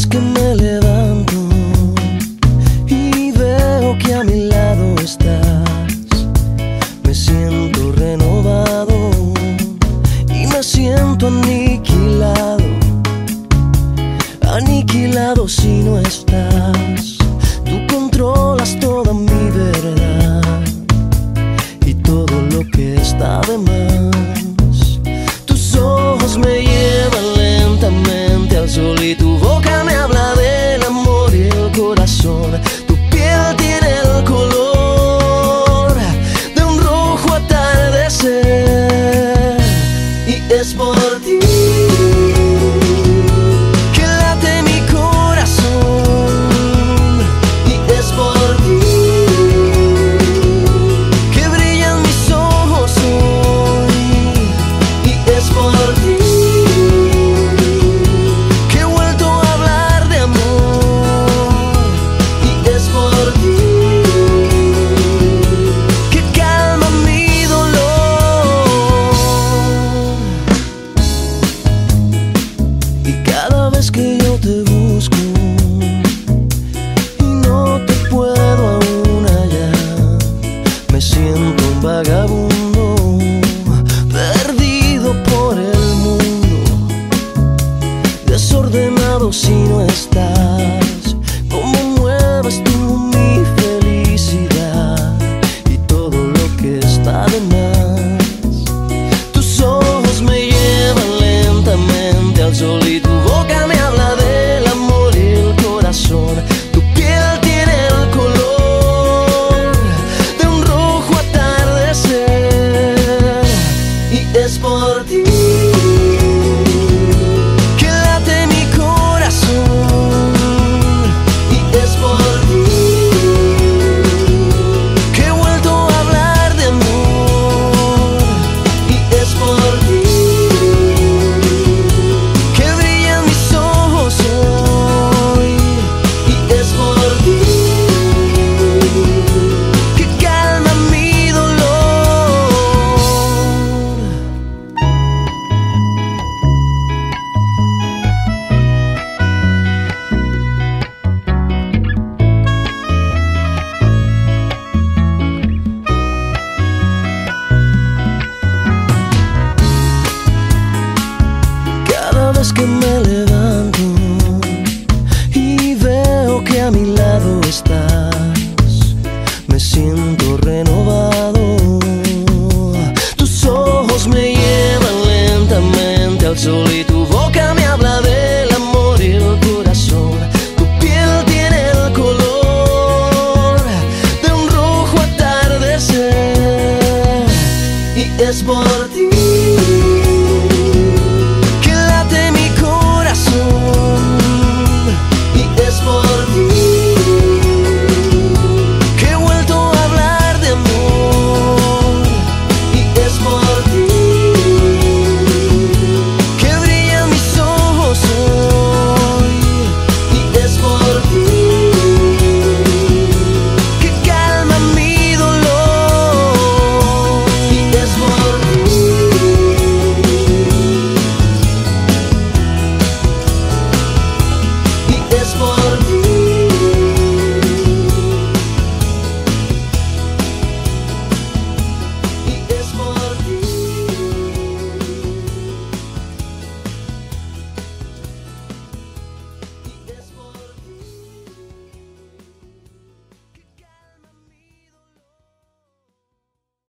vez que me levanto y está. me levanto y veo que a mi lado estás, me siento renovado. Tus ojos me llevan lentamente al solito.